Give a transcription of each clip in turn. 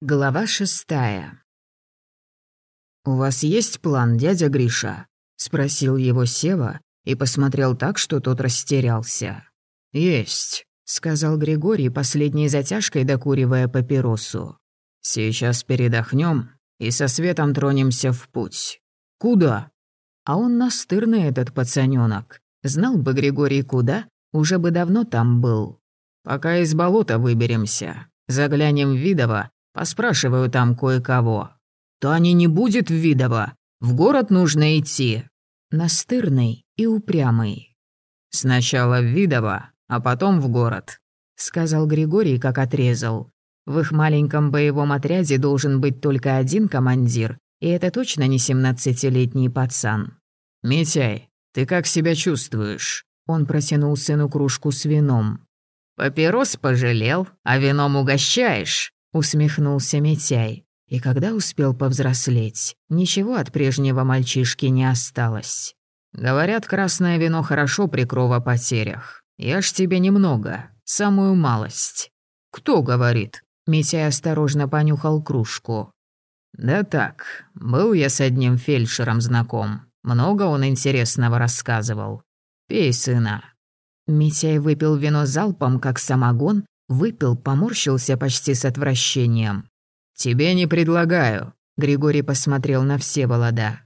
Глава шестая. «У вас есть план, дядя Гриша?» — спросил его Сева и посмотрел так, что тот растерялся. «Есть», — сказал Григорий, последней затяжкой докуривая папиросу. «Сейчас передохнем и со светом тронемся в путь. Куда?» А он настырный, этот пацанёнок. Знал бы Григорий куда, уже бы давно там был. «Пока из болота выберемся, заглянем в Видово Поспрашиваю там кое-кого. Таня не будет в Видово. В город нужно идти. Настырный и упрямый. Сначала в Видово, а потом в город, сказал Григорий, как отрезал. В их маленьком боевом отряде должен быть только один командир, и это точно не семнадцатилетний пацан. «Митяй, ты как себя чувствуешь?» Он протянул сыну кружку с вином. «Папирос пожалел, а вином угощаешь?» Усмехнулся Митяй. И когда успел повзрослеть, ничего от прежнего мальчишки не осталось. Говорят, красное вино хорошо при кровопотерях. Я ж тебе немного, самую малость. Кто говорит? Митяй осторожно понюхал кружку. Да так, был я с одним фельдшером знаком. Много он интересного рассказывал. Пей, сына. Митяй выпил вино залпом, как самогон, Выпил, поморщился почти с отвращением. «Тебе не предлагаю», — Григорий посмотрел на Всеволода.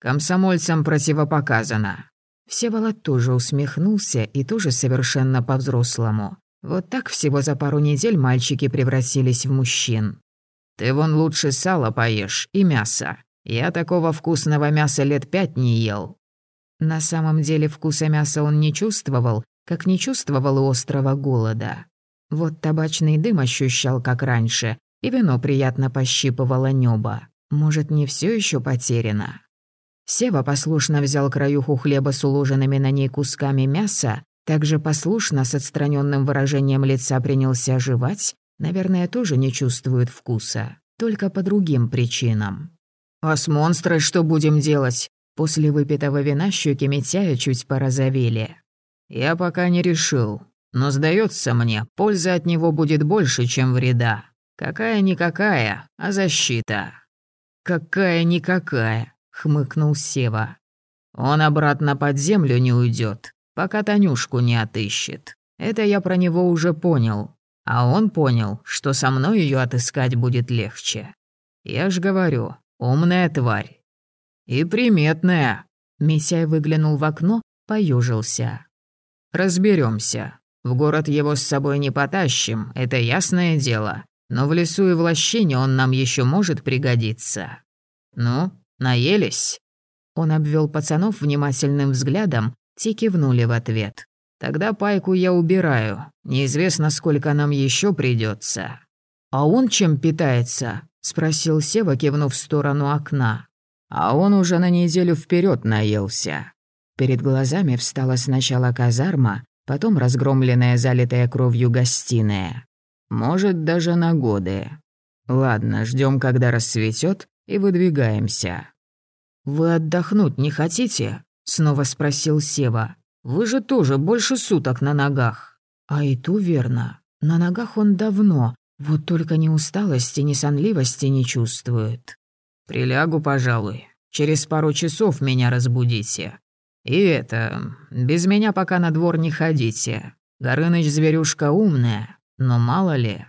«Комсомольцам противопоказано». Всеволод тоже усмехнулся и тоже совершенно по-взрослому. Вот так всего за пару недель мальчики превратились в мужчин. «Ты вон лучше сало поешь и мясо. Я такого вкусного мяса лет пять не ел». На самом деле вкуса мяса он не чувствовал, как не чувствовал и острого голода. Вот табачный дым ощущал, как раньше, и вино приятно пощипывало небо. Может, не все еще потеряно? Сева послушно взял краюху хлеба с уложенными на ней кусками мяса, также послушно с отстраненным выражением лица принялся жевать, наверное, тоже не чувствует вкуса, только по другим причинам. «А с монстрой что будем делать?» После выпитого вина щеки Митяя чуть порозовели. «Я пока не решил. Но, сдается мне, польза от него будет больше, чем вреда. Какая-никакая, а защита». «Какая-никакая», — хмыкнул Сева. «Он обратно под землю не уйдет, пока Танюшку не отыщет. Это я про него уже понял. А он понял, что со мной ее отыскать будет легче. Я ж говорю, умная тварь. И приметная». Митяй выглянул в окно, поюжился. Разберемся. В город его с собой не потащим, это ясное дело. Но в лесу и в лощине он нам еще может пригодиться. Ну, наелись?» Он обвел пацанов внимательным взглядом, те кивнули в ответ. «Тогда пайку я убираю. Неизвестно, сколько нам еще придется. «А он чем питается?» — спросил Сева, кивнув в сторону окна. «А он уже на неделю вперед наелся». Перед глазами встала сначала казарма, потом разгромленная, залитая кровью гостиная. Может, даже на годы. Ладно, ждем, когда рассветет, и выдвигаемся. «Вы отдохнуть не хотите?» — снова спросил Сева. «Вы же тоже больше суток на ногах». А и ту верно. На ногах он давно, вот только ни усталости, ни сонливости не чувствует. «Прилягу, пожалуй. Через пару часов меня разбудите. «И это, без меня пока на двор не ходите. Горыныч зверюшка умная, но мало ли».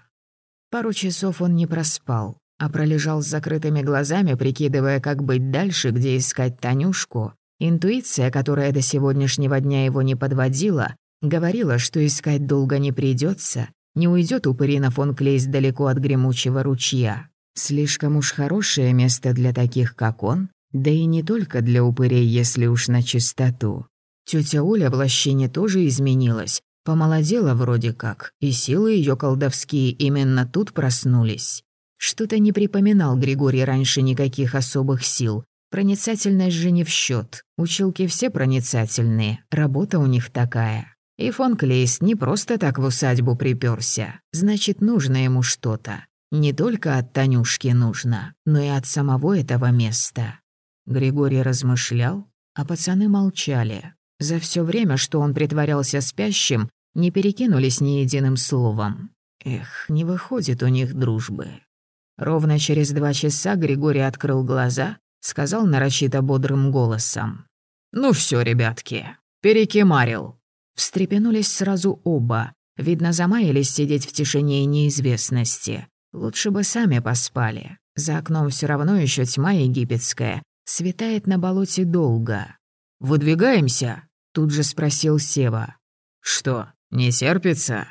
Пару часов он не проспал, а пролежал с закрытыми глазами, прикидывая, как быть дальше, где искать Танюшку. Интуиция, которая до сегодняшнего дня его не подводила, говорила, что искать долго не придется, не уйдет упырина фон Клейс далеко от гремучего ручья. Слишком уж хорошее место для таких, как он, да и не только для упырей, если уж на чистоту. Тётя Оля в лощине тоже изменилась, помолодела вроде как, и силы её колдовские именно тут проснулись. Что-то не припоминал Григорий раньше никаких особых сил. Проницательность же не в счёт. Училки все проницательные, работа у них такая. И фон Клейст не просто так в усадьбу припёрся. Значит, нужно ему что-то. Не только от Танюшки нужно, но и от самого этого места. Григорий размышлял, а пацаны молчали. За все время, что он притворялся спящим, не перекинулись ни единым словом. Эх, не выходит у них дружбы. Ровно через два часа Григорий открыл глаза, сказал нарочито бодрым голосом. «Ну все, ребятки, перекимарил». Встрепенулись сразу оба. Видно, замаялись сидеть в тишине и неизвестности. Лучше бы сами поспали. За окном все равно еще тьма египетская. Светает на болоте долго. «Выдвигаемся?» — тут же спросил Сева. «Что, не терпится?»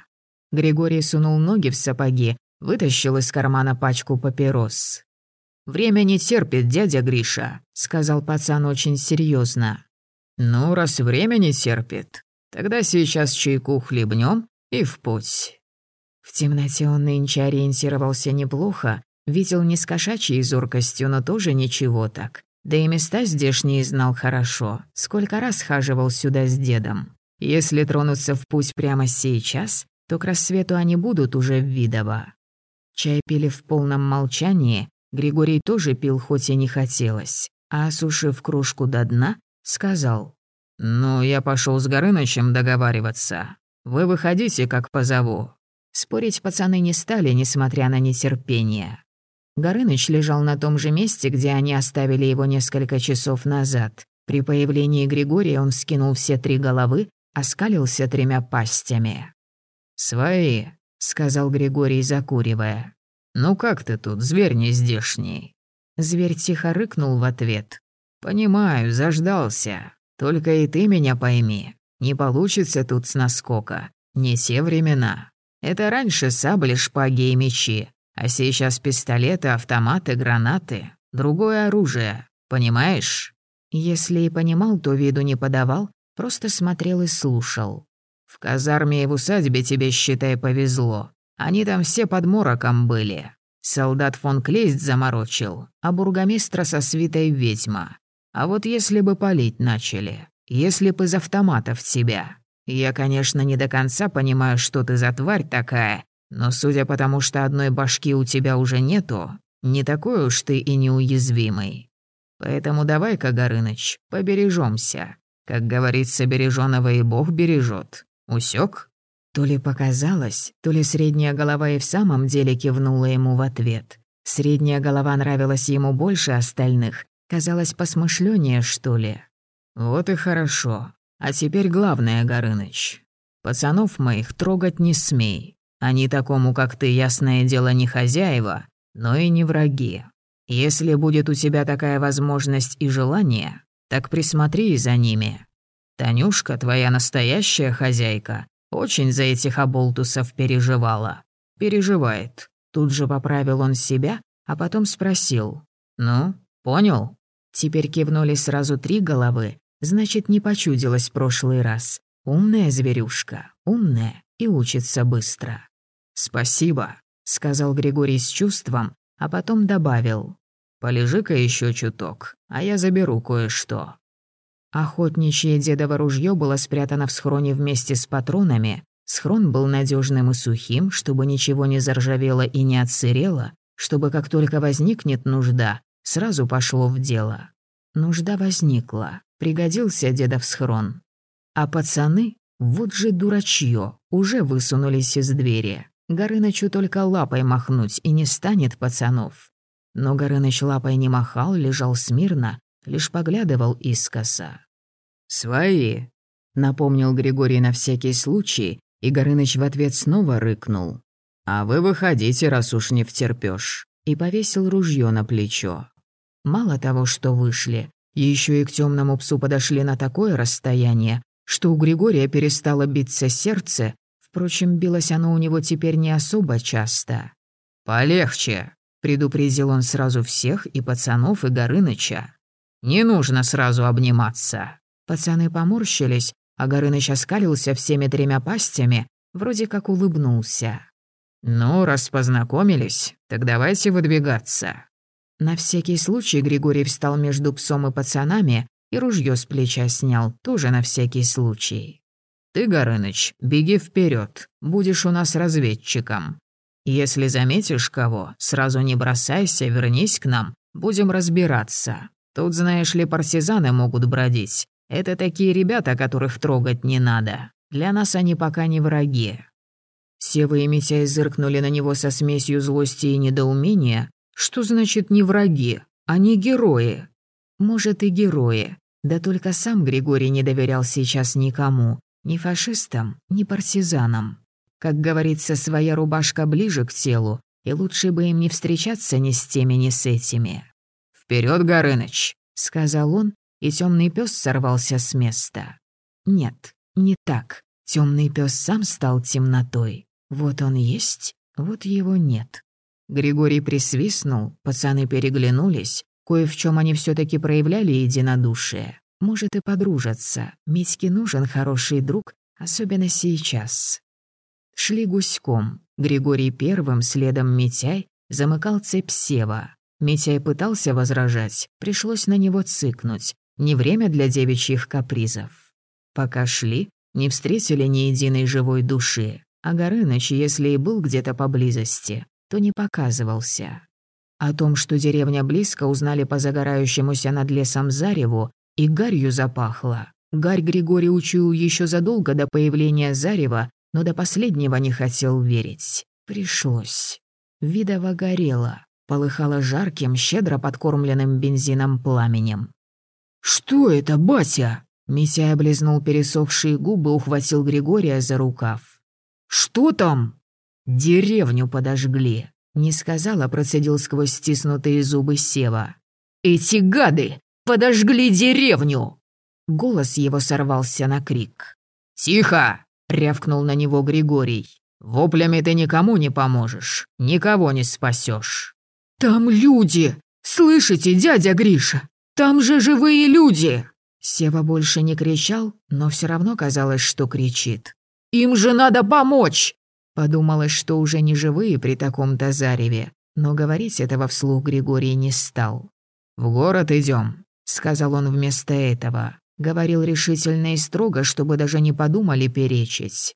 Григорий сунул ноги в сапоги, вытащил из кармана пачку папирос. «Время не терпит, дядя Гриша», — сказал пацан очень серьезно. «Ну, раз время не терпит, тогда сейчас чайку хлебнем и в путь». В темноте он нынче ориентировался неплохо, видел не с кошачьей зоркостью, но тоже ничего так. Да и места здешние знал хорошо, сколько раз хаживал сюда с дедом. Если тронуться в путь прямо сейчас, то к рассвету они будут уже в Видово. Чай пили в полном молчании, Григорий тоже пил, хоть и не хотелось, а осушив кружку до дна, сказал. «Ну, я пошел с Горынычем договариваться. Вы выходите, как позову». Спорить пацаны не стали, несмотря на нетерпение. Горыныч лежал на том же месте, где они оставили его несколько часов назад. При появлении Григория он скинул все три головы, оскалился тремя пастями. «Свои», — сказал Григорий, закуривая. «Ну как ты тут, зверь нездешний?» Зверь тихо рыкнул в ответ. «Понимаю, заждался. Только и ты меня пойми. Не получится тут с наскока. Не те времена. Это раньше сабли, шпаги и мечи. А сейчас пистолеты, автоматы, гранаты. Другое оружие. Понимаешь?» Если и понимал, то виду не подавал, просто смотрел и слушал. «В казарме и в усадьбе тебе, считай, повезло. Они там все под мороком были. Солдат фон Клейст заморочил, а бургомистра со свитой ведьма. А вот если бы палить начали, если бы из автоматов тебя. Я, конечно, не до конца понимаю, что ты за тварь такая, но судя по тому, что одной башки у тебя уже нету, не такой уж ты и неуязвимый. Поэтому давай-ка, Горыныч, побережемся. Как говорится, бережёного и Бог бережет. Усек? То ли показалось, то ли средняя голова и в самом деле кивнула ему в ответ. Средняя голова нравилась ему больше остальных, казалось посмышленнее, что ли. «Вот и хорошо. А теперь главное, Горыныч. Пацанов моих трогать не смей. Они такому, как ты, ясное дело, не хозяева, но и не враги. Если будет у тебя такая возможность и желание, так присмотри за ними. Танюшка, твоя настоящая хозяйка, очень за этих оболтусов переживала. Переживает. Тут же поправил он себя, а потом спросил. «Ну, понял?» Теперь кивнули сразу три головы, значит, не почудилось в прошлый раз. Умная зверюшка, умная и учится быстро. «Спасибо», — сказал Григорий с чувством, а потом добавил. «Полежи-ка еще чуток, а я заберу кое-что». Охотничье дедово ружье было спрятано в схроне вместе с патронами. Схрон был надежным и сухим, чтобы ничего не заржавело и не отсырело, чтобы как только возникнет нужда, сразу пошло в дело. Нужда возникла, пригодился дедов схрон. А пацаны, вот же дурачье, уже высунулись из двери. Горынычу только лапой махнуть и не станет пацанов. Но Горыныч лапой не махал, лежал смирно, лишь поглядывал искоса. «Свои», — напомнил Григорий на всякий случай, и Горыныч в ответ снова рыкнул. «А вы выходите, раз уж не втерпёшь», и повесил ружье на плечо. Мало того, что вышли, еще и к темному псу подошли на такое расстояние, что у Григория перестало биться сердце, впрочем, билось оно у него теперь не особо часто. «Полегче», — предупредил он сразу всех, и пацанов, и Горыныча. «Не нужно сразу обниматься». Пацаны поморщились, а Горыныч оскалился всеми тремя пастями, вроде как улыбнулся. «Ну, раз познакомились, так давайте выдвигаться». На всякий случай Григорий встал между псом и пацанами и ружье с плеча снял, тоже на всякий случай. «Ты, Горыныч, беги вперед, будешь у нас разведчиком. Если заметишь кого, сразу не бросайся, вернись к нам, будем разбираться. Тут, знаешь ли, партизаны могут бродить. Это такие ребята, которых трогать не надо. Для нас они пока не враги». Сева и Митяй зыркнули на него со смесью злости и недоумения, Что значит не враги? Они герои. Может и герои. Да только сам Григорий не доверял сейчас никому. Ни фашистам, ни партизанам. Как говорится, своя рубашка ближе к телу, и лучше бы им не встречаться ни с теми, ни с этими. «Вперед, Горыныч!» — сказал он, и темный пес сорвался с места. Нет, не так. Темный пес сам стал темнотой. Вот он есть, вот его нет. Григорий присвистнул, пацаны переглянулись. Кое в чем они все таки проявляли единодушие. Может и подружатся. Митьке нужен хороший друг, особенно сейчас. Шли гуськом. Григорий первым, следом Митяй, замыкал цепь Сева. Митяй пытался возражать, пришлось на него цыкнуть. Не время для девичьих капризов. Пока шли, не встретили ни единой живой души, а Горыныч, если и был где-то поблизости, то не показывался. О том, что деревня близко, узнали по загорающемуся над лесом зареву, и гарью запахло. Гарь Григорий учуял еще задолго до появления зарева, но до последнего не хотел верить. Пришлось. Видово горело, полыхало жарким, щедро подкормленным бензином пламенем. «Что это, батя?» Митяй облизнул пересохшие губы, ухватил Григория за рукав. «Что там?» «Деревню подожгли», — не сказала, процедил сквозь стиснутые зубы Сева. «Эти гады подожгли деревню!» Голос его сорвался на крик. «Тихо!» — рявкнул на него Григорий. «Воплями ты никому не поможешь, никого не спасешь. «Там люди! Слышите, дядя Гриша? Там же живые люди!» Сева больше не кричал, но все равно казалось, что кричит. «Им же надо помочь!» Подумалось, что уже не живые при таком-то зареве, но говорить этого вслух Григорий не стал. «В город идем, сказал он вместо этого. Говорил решительно и строго, чтобы даже не подумали перечить.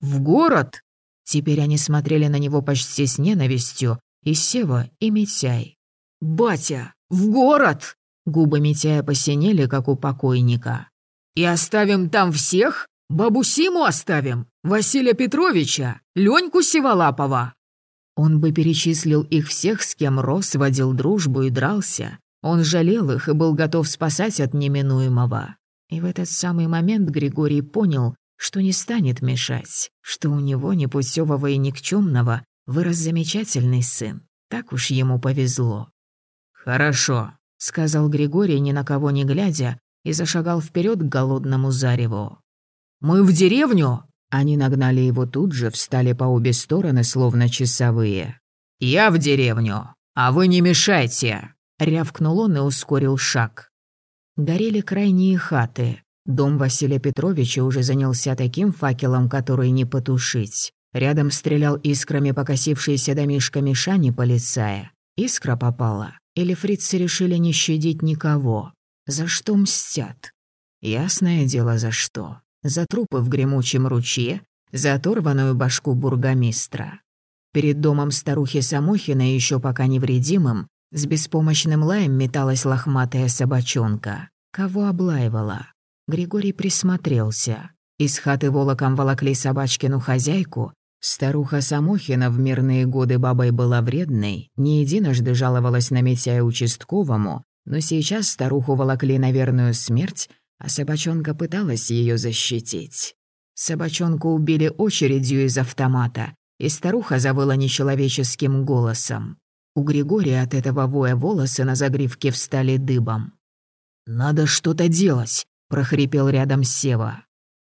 «В город?» Теперь они смотрели на него почти с ненавистью, и Сева, и Митяй. «Батя, в город!» Губы Митяя посинели, как у покойника. «И оставим там всех? Бабу Симу оставим? Василия Петровича? Леньку Сиволапова?» Он бы перечислил их всех, с кем рос, водил дружбу и дрался. Он жалел их и был готов спасать от неминуемого. И в этот самый момент Григорий понял, что не станет мешать, что у него непутевого и никчемного вырос замечательный сын. Так уж ему повезло. «Хорошо», — сказал Григорий, ни на кого не глядя, и зашагал вперед к голодному зареву. «Мы в деревню?» Они нагнали его тут же, встали по обе стороны, словно часовые. «Я в деревню, а вы не мешайте!» Рявкнул он и ускорил шаг. Горели крайние хаты. Дом Василия Петровича уже занялся таким факелом, который не потушить. Рядом стрелял искрами покосившийся домишко Мишани полицая. Искра попала. Или фрицы решили не щадить никого? За что мстят? Ясное дело, за что. За трупы в гремучем ручье, за оторванную башку бургомистра. Перед домом старухи Самохина, еще пока невредимым, с беспомощным лаем металась лохматая собачонка. Кого облаивала? Григорий присмотрелся. Из хаты волоком волокли собачкину хозяйку, Старуха Самохина в мирные годы бабой была вредной, не единожды жаловалась на Митяя участковому, но сейчас старуху волокли на верную смерть, а собачонка пыталась ее защитить. Собачонку убили очередью из автомата, и старуха завыла нечеловеческим голосом. У Григория от этого воя волосы на загривке встали дыбом. «Надо что-то делать», — прохрипел рядом Сева.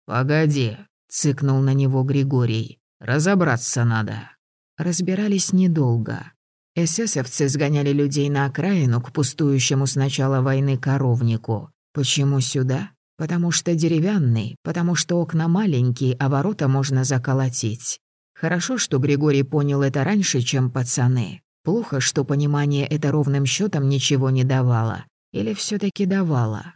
«Погоди», — цыкнул на него Григорий. Разобраться надо». Разбирались недолго. Эсэсовцы сгоняли людей на окраину к пустующему с начала войны коровнику. Почему сюда? Потому что деревянный, потому что окна маленькие, а ворота можно заколотить. Хорошо, что Григорий понял это раньше, чем пацаны. Плохо, что понимание это ровным счетом ничего не давало. Или все таки давало.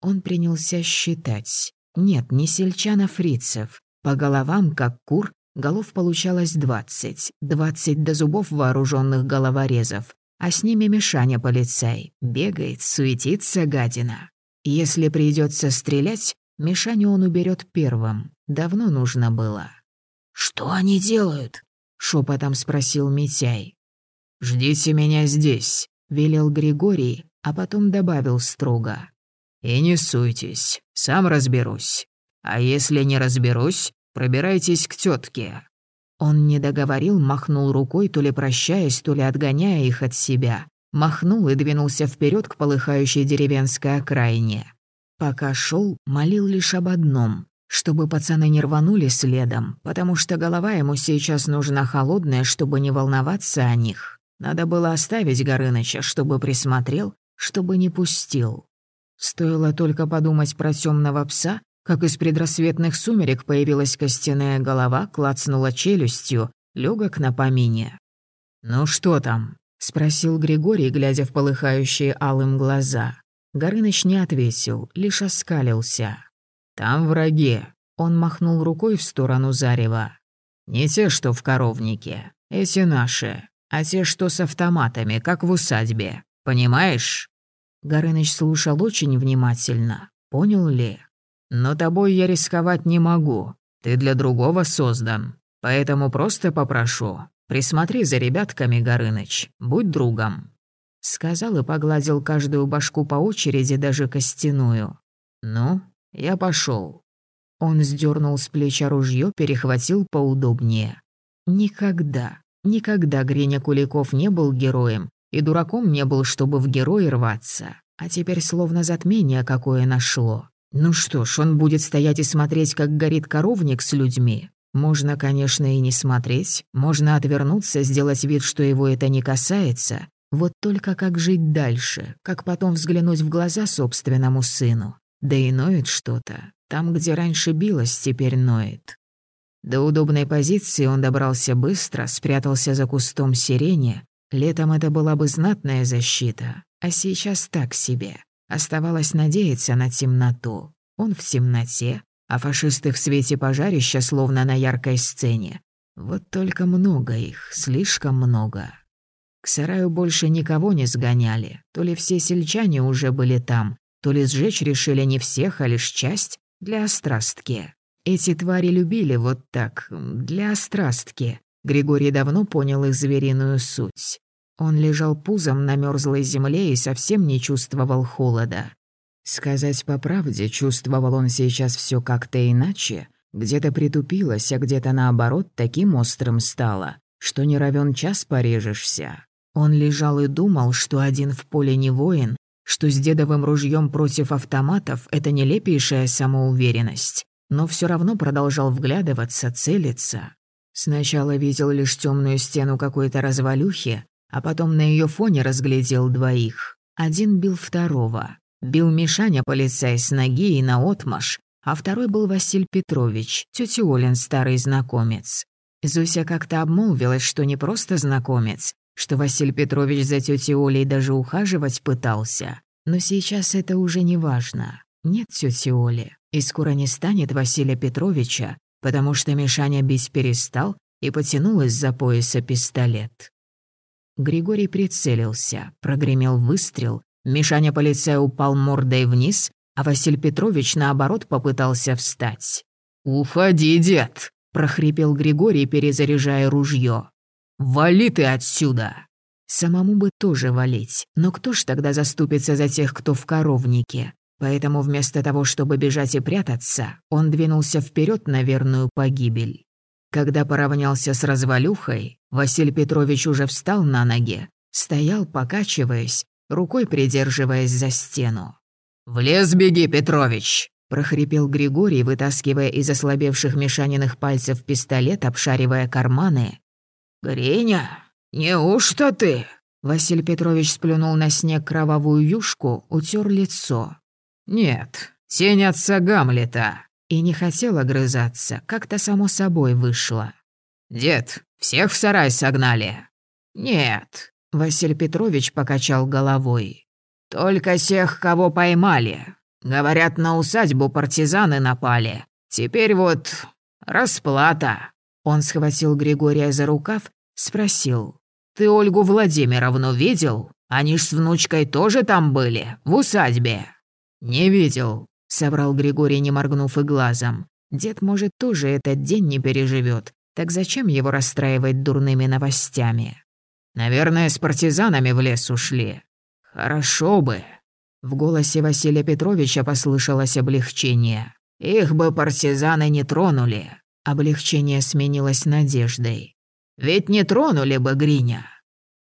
Он принялся считать. Нет, не сельчан, а фрицев. По головам, как кур, Голов получалось двадцать, двадцать до зубов вооруженных головорезов, а с ними Мишаня полицай. Бегает, суетится гадина. Если придется стрелять, Мишаню он уберет первым. Давно нужно было. «Что они делают?» — шепотом спросил Митяй. Ждите меня здесь», — велел Григорий, а потом добавил строго. «И не суйтесь, сам разберусь. А если не разберусь, пробирайтесь к тетке. Он не договорил, махнул рукой, то ли прощаясь, то ли отгоняя их от себя. Махнул и двинулся вперед к полыхающей деревенской окраине. Пока шел, молил лишь об одном — чтобы пацаны не рванули следом, потому что голова ему сейчас нужна холодная, чтобы не волноваться о них. Надо было оставить Горыныча, чтобы присмотрел, чтобы не пустил. Стоило только подумать про темного пса, как из предрассветных сумерек появилась костяная голова, клацнула челюстью, легок на помине. «Ну что там?» — спросил Григорий, глядя в полыхающие алым глаза. Горыныч не ответил, лишь оскалился. «Там враги», — он махнул рукой в сторону зарева. «Не те, что в коровнике, эти наши, а те, что с автоматами, как в усадьбе. Понимаешь?» Горыныч слушал очень внимательно. Понял ли? Но тобой я рисковать не могу. Ты для другого создан. Поэтому просто попрошу, присмотри за ребятками, Горыныч, будь другом». Сказал и погладил каждую башку по очереди, даже костяную. «Ну, я пошел. Он сдернул с плеча ружье, перехватил поудобнее. Никогда, никогда Греня Куликов не был героем, и дураком не был, чтобы в герои рваться. А теперь словно затмение какое нашло. Ну что ж, он будет стоять и смотреть, как горит коровник с людьми. Можно, конечно, и не смотреть, можно отвернуться, сделать вид, что его это не касается. Вот только как жить дальше, как потом взглянуть в глаза собственному сыну. Да и ноет что-то. Там, где раньше билось, теперь ноет. До удобной позиции он добрался быстро, спрятался за кустом сирени. Летом это была бы знатная защита, а сейчас так себе. Оставалось надеяться на темноту. Он в темноте, а фашисты в свете пожарища, словно на яркой сцене. Вот только много их, слишком много. К сараю больше никого не сгоняли, то ли все сельчане уже были там, то ли сжечь решили не всех, а лишь часть для острастки. Эти твари любили вот так, для острастки. Григорий давно понял их звериную суть. Он лежал пузом на мёрзлой земле и совсем не чувствовал холода. Сказать по правде, чувствовал он сейчас всё как-то иначе. Где-то притупилось, а где-то наоборот таким острым стало, что не равен час порежешься. Он лежал и думал, что один в поле не воин, что с дедовым ружьем против автоматов — это нелепейшая самоуверенность, но всё равно продолжал вглядываться, целиться. Сначала видел лишь темную стену какой-то развалюхи, а потом на ее фоне разглядел двоих. Один бил второго. Бил Мишаня полицай с ноги и наотмашь, а второй был Василь Петрович, тетя Олин старый знакомец. Зуся как-то обмолвилась, что не просто знакомец, что Василь Петрович за тетей Олей даже ухаживать пытался. Но сейчас это уже не важно. Нет тети Оли, и скоро не станет Василия Петровича, потому что Мишаня бить перестал и потянул из-за пояса пистолет. Григорий прицелился, прогремел выстрел, Мишаня полицай упал мордой вниз, а Василий Петрович, наоборот, попытался встать. «Уходи, дед!» — прохрипел Григорий, перезаряжая ружье. «Вали ты отсюда!» Самому бы тоже валить, но кто ж тогда заступится за тех, кто в коровнике? Поэтому вместо того, чтобы бежать и прятаться, он двинулся вперед на верную погибель. Когда поравнялся с развалюхой, Василий Петрович уже встал на ноги, стоял, покачиваясь, рукой придерживаясь за стену. «В лес беги, Петрович!» – прохрипел Григорий, вытаскивая из ослабевших мешаниных пальцев пистолет, обшаривая карманы. «Гриня, неужто ты?» Василий Петрович сплюнул на снег кровавую юшку, утер лицо. «Нет, тень отца Гамлета», и не хотел огрызаться, как-то само собой вышло. «Дед, всех в сарай согнали?» «Нет», — Василий Петрович покачал головой. «Только тех, кого поймали. Говорят, на усадьбу партизаны напали. Теперь вот расплата». Он схватил Григория за рукав, спросил. «Ты Ольгу Владимировну видел? Они ж с внучкой тоже там были, в усадьбе?» «Не видел», — соврал Григорий, не моргнув и глазом. «Дед, может, тоже этот день не переживет. Так зачем его расстраивать дурными новостями?» Наверное, с партизанами в лес ушли. Хорошо бы». В голосе Василия Петровича послышалось облегчение. «Их бы партизаны не тронули». Облегчение сменилось надеждой. «Ведь не тронули бы Гриня».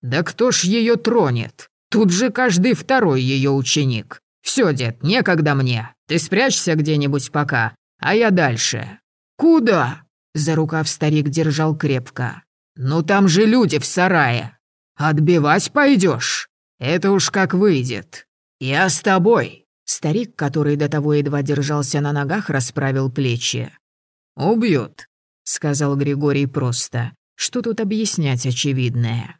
«Да кто ж ее тронет? Тут же каждый второй ее ученик. Все, дед, некогда мне. Ты спрячься где-нибудь пока, а я дальше». «Куда?» За рукав старик держал крепко. «Ну там же люди в сарае. Отбивать пойдешь? Это уж как выйдет. Я с тобой». Старик, который до того едва держался на ногах, расправил плечи. «Убьют», — сказал Григорий просто. «Что тут объяснять очевидное?»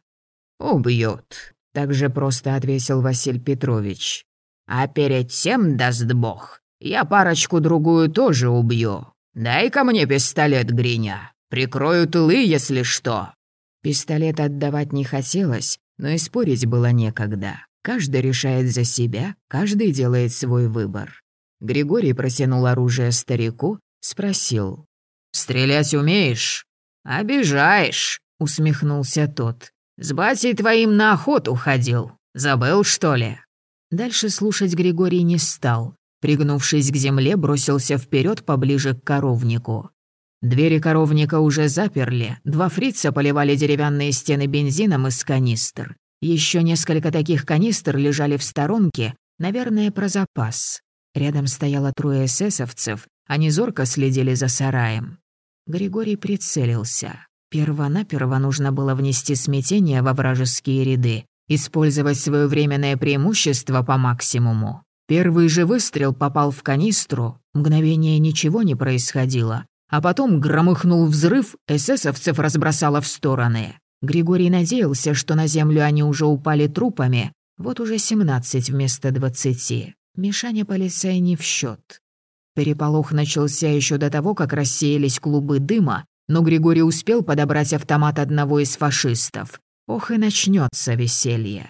«Убьют», — также просто ответил Василий Петрович. «А перед тем, даст бог, я парочку-другую тоже убью. Дай-ка мне пистолет, Гриня. Прикрою тылы, если что». Пистолет отдавать не хотелось, но и спорить было некогда. Каждый решает за себя, каждый делает свой выбор. Григорий протянул оружие старику, спросил. «Стрелять умеешь?» «Обижаешь», — усмехнулся тот. «С батей твоим на охоту ходил. Забыл, что ли?» Дальше слушать Григорий не стал. Пригнувшись к земле, бросился вперед поближе к коровнику. Двери коровника уже заперли, два фрица поливали деревянные стены бензином из канистр. Еще несколько таких канистр лежали в сторонке, наверное, про запас. Рядом стояло трое эсэсовцев, они зорко следили за сараем. Григорий прицелился. Первонаперво нужно было внести смятение во вражеские ряды, использовать свое временное преимущество по максимуму. Первый же выстрел попал в канистру, мгновение ничего не происходило, а потом громыхнул взрыв, эсэсовцев разбросало в стороны. Григорий надеялся, что на землю они уже упали трупами, вот уже 17 вместо 20. Мишаня полицай не в счет. Переполох начался еще до того, как рассеялись клубы дыма, но Григорий успел подобрать автомат одного из фашистов. Ох и начнется веселье.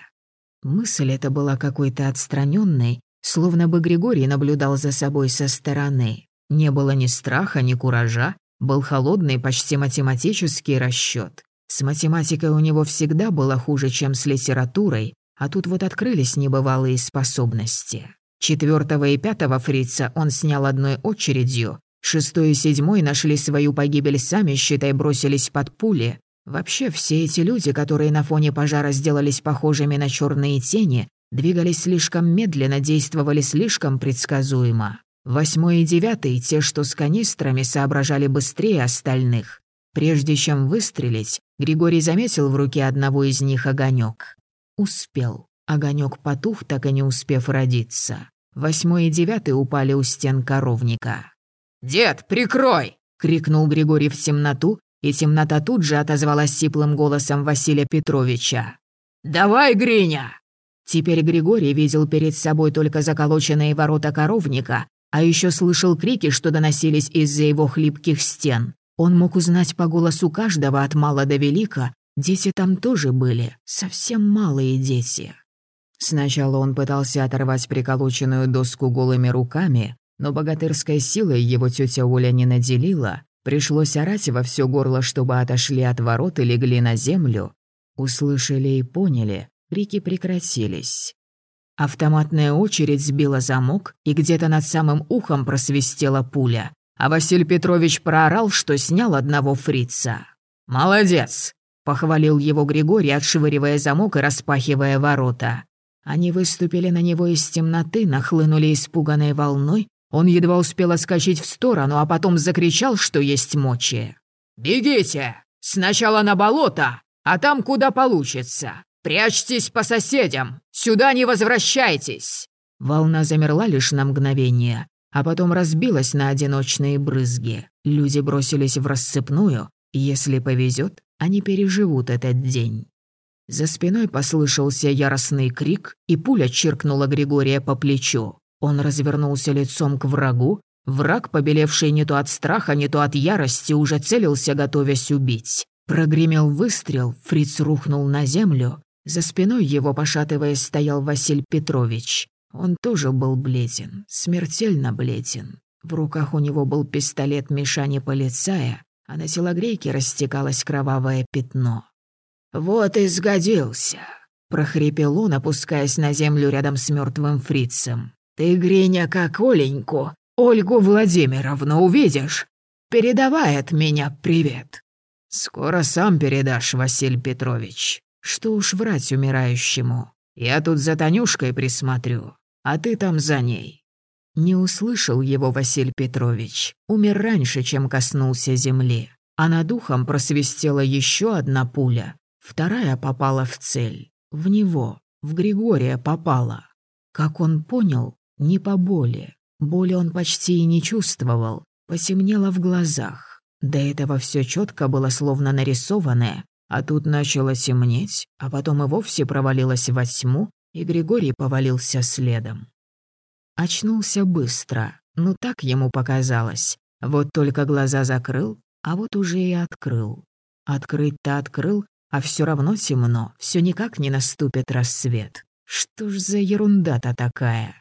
Мысль эта была какой-то отстраненной, словно бы Григорий наблюдал за собой со стороны. Не было ни страха, ни куража, был холодный, почти математический расчет. С математикой у него всегда было хуже, чем с литературой, а тут вот открылись небывалые способности. Четвертого и пятого фрица он снял одной очередью, шестой и седьмой нашли свою погибель сами, считай, бросились под пули. Вообще, все эти люди, которые на фоне пожара сделались похожими на черные тени, двигались слишком медленно, действовали слишком предсказуемо. Восьмой и девятый, те, что с канистрами, соображали быстрее остальных. Прежде чем выстрелить, Григорий заметил в руке одного из них огонек. Успел. Огонек потух, так и не успев родиться. Восьмой и девятый упали у стен коровника. «Дед, прикрой!» — крикнул Григорий в темноту, и темнота тут же отозвалась сиплым голосом Василия Петровича. «Давай, Гриня!» Теперь Григорий видел перед собой только заколоченные ворота коровника, а еще слышал крики, что доносились из-за его хлипких стен. Он мог узнать по голосу каждого от мала до велика, дети там тоже были, совсем малые дети. Сначала он пытался оторвать приколоченную доску голыми руками, но богатырской силой его тетя Оля не наделила, пришлось орать во все горло, чтобы отошли от ворот и легли на землю. Услышали и поняли, крики прекратились. Автоматная очередь сбила замок, и где-то над самым ухом просвистела пуля а Василий Петрович проорал, что снял одного фрица. «Молодец!» — похвалил его Григорий, отшвыривая замок и распахивая ворота. Они выступили на него из темноты, нахлынули испуганной волной. Он едва успел оскочить в сторону, а потом закричал, что есть мочи. «Бегите! Сначала на болото, а там куда получится. Прячьтесь по соседям! Сюда не возвращайтесь!» Волна замерла лишь на мгновение а потом разбилась на одиночные брызги. Люди бросились в рассыпную, если повезет, они переживут этот день. За спиной послышался яростный крик, и пуля чиркнула Григория по плечу. Он развернулся лицом к врагу. Враг, побелевший не то от страха, не то от ярости, уже целился, готовясь убить. Прогремел выстрел, фриц рухнул на землю. За спиной его, пошатываясь, стоял Василь Петрович. Он тоже был бледен, смертельно бледен. В руках у него был пистолет Мишани полицая, а на телогрейке растекалось кровавое пятно. Вот и сгодился», — прохрипел он, опускаясь на землю рядом с мертвым фрицем. «Ты, Гриня, как Оленьку, Ольгу Владимировну увидишь. Передавай от меня привет». «Скоро сам передашь, Василий Петрович. Что уж врать умирающему. Я тут за Танюшкой присмотрю, а ты там за ней». Не услышал его Василий Петрович. Умер раньше, чем коснулся земли. А над духом просвистела еще одна пуля. Вторая попала в цель. В него, в Григория попала. Как он понял, не по боли. Боли он почти и не чувствовал. Посемнело в глазах. До этого все четко было словно нарисованное, а тут начало темнеть, а потом и вовсе провалилось во тьму, и Григорий повалился следом. Очнулся быстро, ну так ему показалось. Вот только глаза закрыл, а вот уже и открыл. Открыть-то открыл, а все равно темно, все никак не наступит рассвет. Что ж за ерунда-то такая?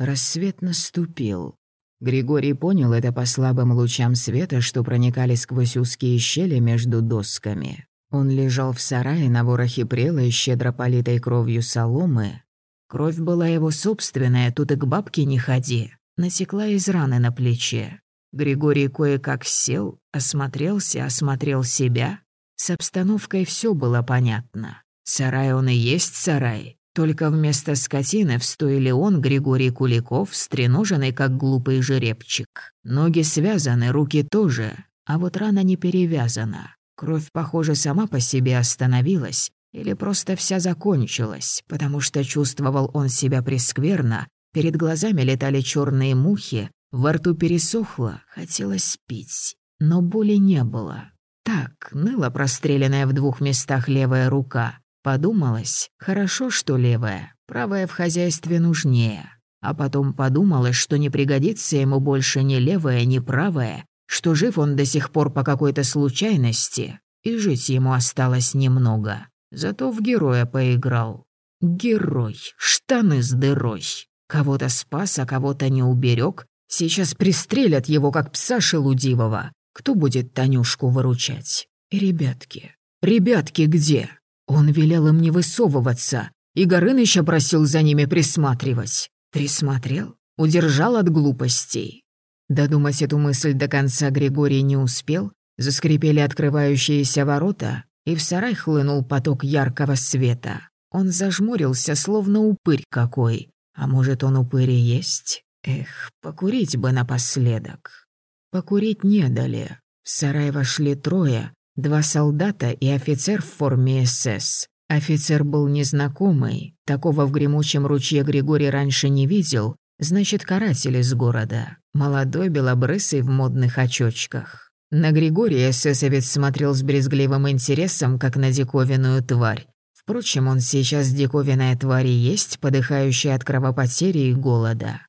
Рассвет наступил. Григорий понял это по слабым лучам света, что проникали сквозь узкие щели между досками. Он лежал в сарае на ворохе прелой, щедро политой кровью соломы. Кровь была его собственная, тут и к бабке не ходи. Натекла из раны на плече. Григорий кое-как сел, осмотрелся, осмотрел себя. С обстановкой все было понятно. Сарай он и есть сарай. Только вместо скотины в стойле он, Григорий Куликов, стреноженный, как глупый жеребчик. Ноги связаны, руки тоже, а вот рана не перевязана. Кровь, похоже, сама по себе остановилась или просто вся закончилась, потому что чувствовал он себя прескверно, перед глазами летали черные мухи, во рту пересохло, хотелось пить, но боли не было. Так, ныла простреленная в двух местах левая рука. Подумалось, хорошо, что левая, правая в хозяйстве нужнее. А потом подумалось, что не пригодится ему больше ни левая, ни правая, что жив он до сих пор по какой-то случайности, и жить ему осталось немного. Зато в героя поиграл. Герой, штаны с дырой. Кого-то спас, а кого-то не уберег. Сейчас пристрелят его, как пса шелудивого. Кто будет Танюшку выручать? ребятки. Ребятки где? Он велел им не высовываться, и Горыныч просил за ними присматривать. Присмотрел? Удержал от глупостей. Додумать эту мысль до конца Григорий не успел, заскрипели открывающиеся ворота, и в сарай хлынул поток яркого света. Он зажмурился, словно упырь какой. А может, он упырь и есть? Эх, покурить бы напоследок. Покурить не дали. В сарай вошли трое, два солдата и офицер в форме СС. Офицер был незнакомый, такого в гремучем ручье Григорий раньше не видел, значит, каратель из города. Молодой, белобрысый, в модных очочках. На Григория эсэсовец смотрел с брезгливым интересом, как на диковинную тварь. Впрочем, он сейчас диковинная тварь и есть, подыхающая от кровопотери и голода.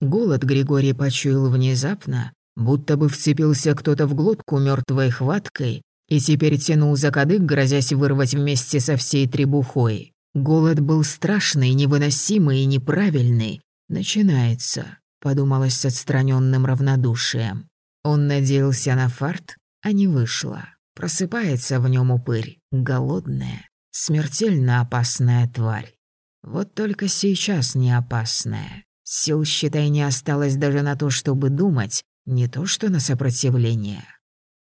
Голод Григорий почуял внезапно, будто бы вцепился кто-то в глотку мертвой хваткой и теперь тянул за кадык, грозясь вырвать вместе со всей требухой. Голод был страшный, невыносимый и неправильный. Начинается подумалось с отстраненным равнодушием. Он надеялся на фарт, а не вышло. Просыпается в нем упырь, голодная, смертельно опасная тварь. Вот только сейчас не опасная. Сил, считай, не осталось даже на то, чтобы думать, не то что на сопротивление.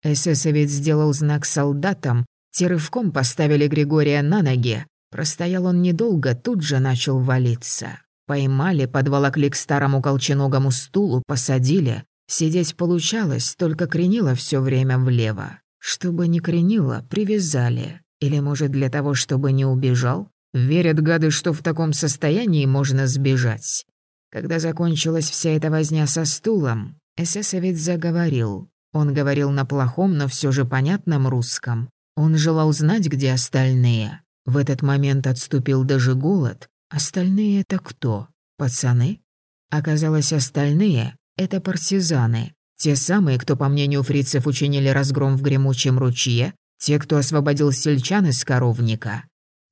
Эсэсовец сделал знак солдатам, те рывком поставили Григория на ноги. Простоял он недолго, тут же начал валиться. Поймали, подволокли к старому колченогому стулу, посадили. Сидеть получалось, только кренило все время влево. Чтобы не кренило, привязали. Или, может, для того, чтобы не убежал? Верят гады, что в таком состоянии можно сбежать. Когда закончилась вся эта возня со стулом, эсэсовец заговорил. Он говорил на плохом, но все же понятном русском. Он желал знать, где остальные. В этот момент отступил даже голод, Остальные это кто? Пацаны? Оказалось, остальные — это партизаны. Те самые, кто, по мнению фрицев, учинили разгром в гремучем ручье, те, кто освободил сельчан из коровника.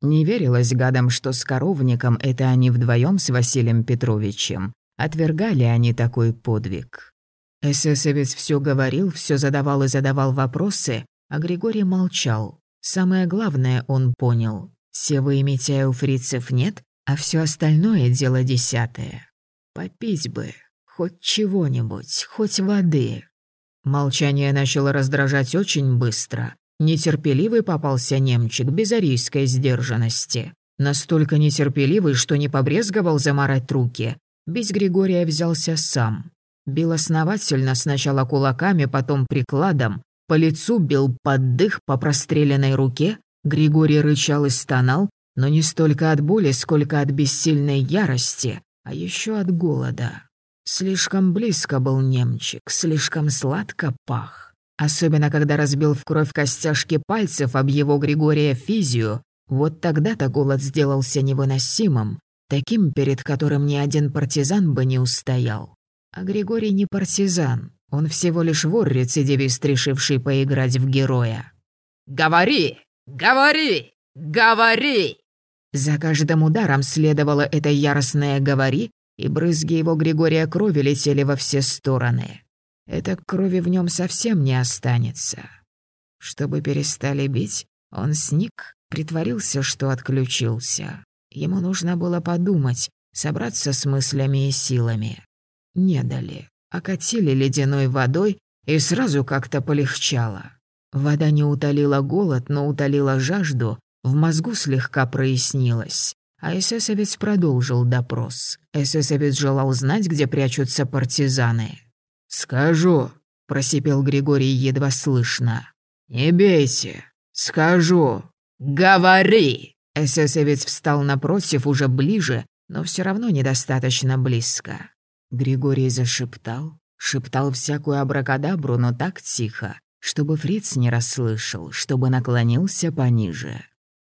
Не верилось гадам, что с коровником это они вдвоем с Василием Петровичем. Отвергали они такой подвиг. Эсэсовец все говорил, все задавал и задавал вопросы, а Григорий молчал. Самое главное он понял. Сева и Митяя у фрицев нет, а все остальное дело десятое. Попить бы, хоть чего-нибудь, хоть воды. Молчание начало раздражать очень быстро. Нетерпеливый попался немчик без арийской сдержанности. Настолько нетерпеливый, что не побрезговал заморать руки. Бить Григория взялся сам. Бил основательно, сначала кулаками, потом прикладом. По лицу бил под дых по простреленной руке. Григорий рычал и стонал, но не столько от боли, сколько от бессильной ярости, а еще от голода. Слишком близко был немчик, слишком сладко пах. Особенно, когда разбил в кровь костяшки пальцев об его Григория физию, вот тогда-то голод сделался невыносимым, таким, перед которым ни один партизан бы не устоял. А Григорий не партизан, он всего лишь вор-рецидивист, решивший поиграть в героя. «Говори! Говори! Говори!» За каждым ударом следовало это яростное «говори», и брызги его Григория крови летели во все стороны. Это крови в нем совсем не останется. Чтобы перестали бить, он сник, притворился, что отключился. Ему нужно было подумать, собраться с мыслями и силами. Не дали, окатили ледяной водой, и сразу как-то полегчало. Вода не утолила голод, но утолила жажду, в мозгу слегка прояснилось. А эсэсовец продолжил допрос. Эсэсовец желал знать, где прячутся партизаны. «Скажу», — просипел Григорий едва слышно. «Не бейте. Скажу. Говори!» Эсэсовец встал напротив, уже ближе, но все равно недостаточно близко. Григорий зашептал, шептал всякую абракадабру, но так тихо, чтобы фриц не расслышал, чтобы наклонился пониже.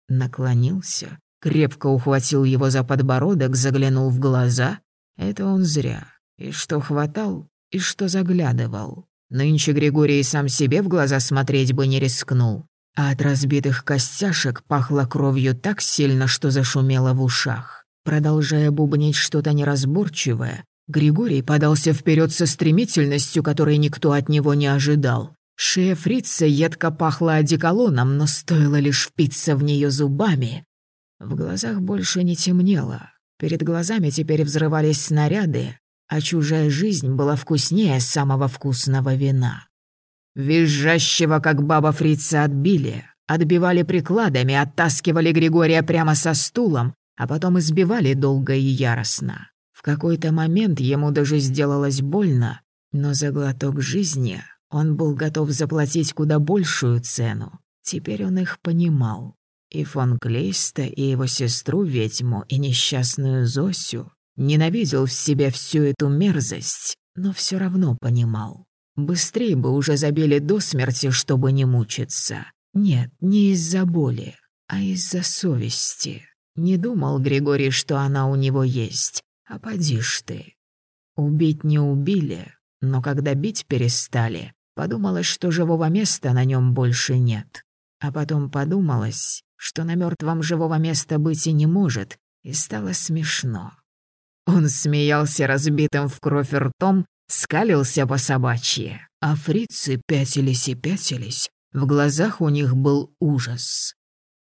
Наклонился, крепко ухватил его за подбородок, заглянул в глаза. Это он зря. И что хватал, и что заглядывал. Нынче Григорий сам себе в глаза смотреть бы не рискнул. А от разбитых костяшек пахло кровью так сильно, что зашумело в ушах. Продолжая бубнить что-то неразборчивое, Григорий подался вперед со стремительностью, которой никто от него не ожидал. Шея фрица едко пахла одеколоном, но стоило лишь впиться в нее зубами, в глазах больше не темнело. Перед глазами теперь взрывались снаряды, а чужая жизнь была вкуснее самого вкусного вина. Визжащего, как баба фрица, отбили, отбивали прикладами, оттаскивали Григория прямо со стулом, а потом избивали долго и яростно. Какой-то момент ему даже сделалось больно, но за глоток жизни он был готов заплатить куда большую цену. Теперь он их понимал. И фон Клейста, и его сестру-ведьму, и несчастную Зосю ненавидел в себе всю эту мерзость, но все равно понимал. Быстрее бы уже забили до смерти, чтобы не мучиться. Нет, не из-за боли, а из-за совести. Не думал Григорий, что она у него есть, а поди ж ты. Убить не убили, но когда бить перестали, подумалось, что живого места на нем больше нет. А потом подумалось, что на мертвом живого места быть и не может, и стало смешно. Он смеялся разбитым в кровь ртом, скалился по собачьи, а фрицы пятились и пятились, в глазах у них был ужас.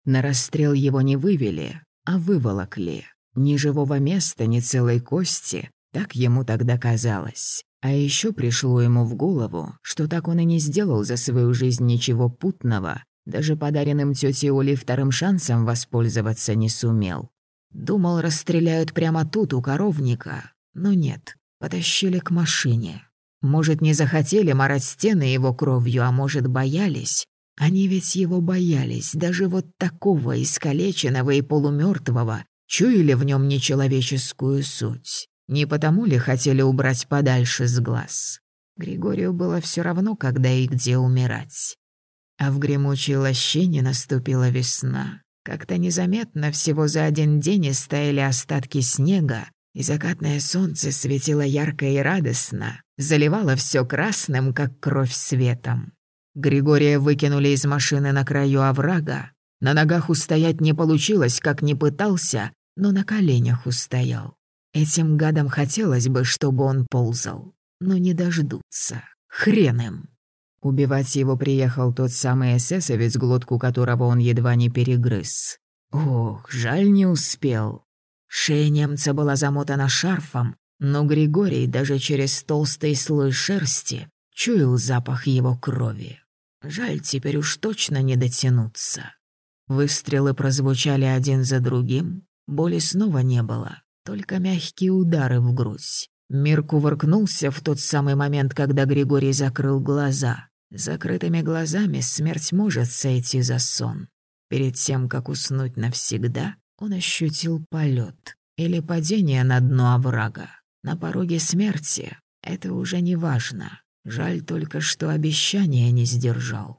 На расстрел его не вывели, а выволокли. Ни живого места, ни целой кости, так ему тогда казалось. А еще пришло ему в голову, что так он и не сделал за свою жизнь ничего путного, даже подаренным тете Олей вторым шансом воспользоваться не сумел. Думал, расстреляют прямо тут, у коровника. Но нет, потащили к машине. Может, не захотели марать стены его кровью, а может, боялись. Они ведь его боялись, даже вот такого искалеченного и полумертвого, чуяли в нем нечеловеческую суть. Не потому ли хотели убрать подальше с глаз? Григорию было все равно, когда и где умирать. А в гремучей лощине наступила весна. Как-то незаметно всего за один день истаяли остатки снега, и закатное солнце светило ярко и радостно, заливало все красным, как кровь светом. Григория выкинули из машины на краю оврага. На ногах устоять не получилось, как не пытался, но на коленях устоял. Этим гадам хотелось бы, чтобы он ползал, но не дождутся. Хрен им. Убивать его приехал тот самый эсэсовец, глотку которого он едва не перегрыз. Ох, жаль не успел. Шея немца была замотана шарфом, но Григорий даже через толстый слой шерсти чуял запах его крови. Жаль теперь уж точно не дотянуться. Выстрелы прозвучали один за другим, боли снова не было, только мягкие удары в грудь. Мир кувыркнулся в тот самый момент, когда Григорий закрыл глаза. Закрытыми глазами смерть может сойти за сон. Перед тем, как уснуть навсегда, он ощутил полет или падение на дно оврага. На пороге смерти это уже не важно. Жаль только, что обещание не сдержал.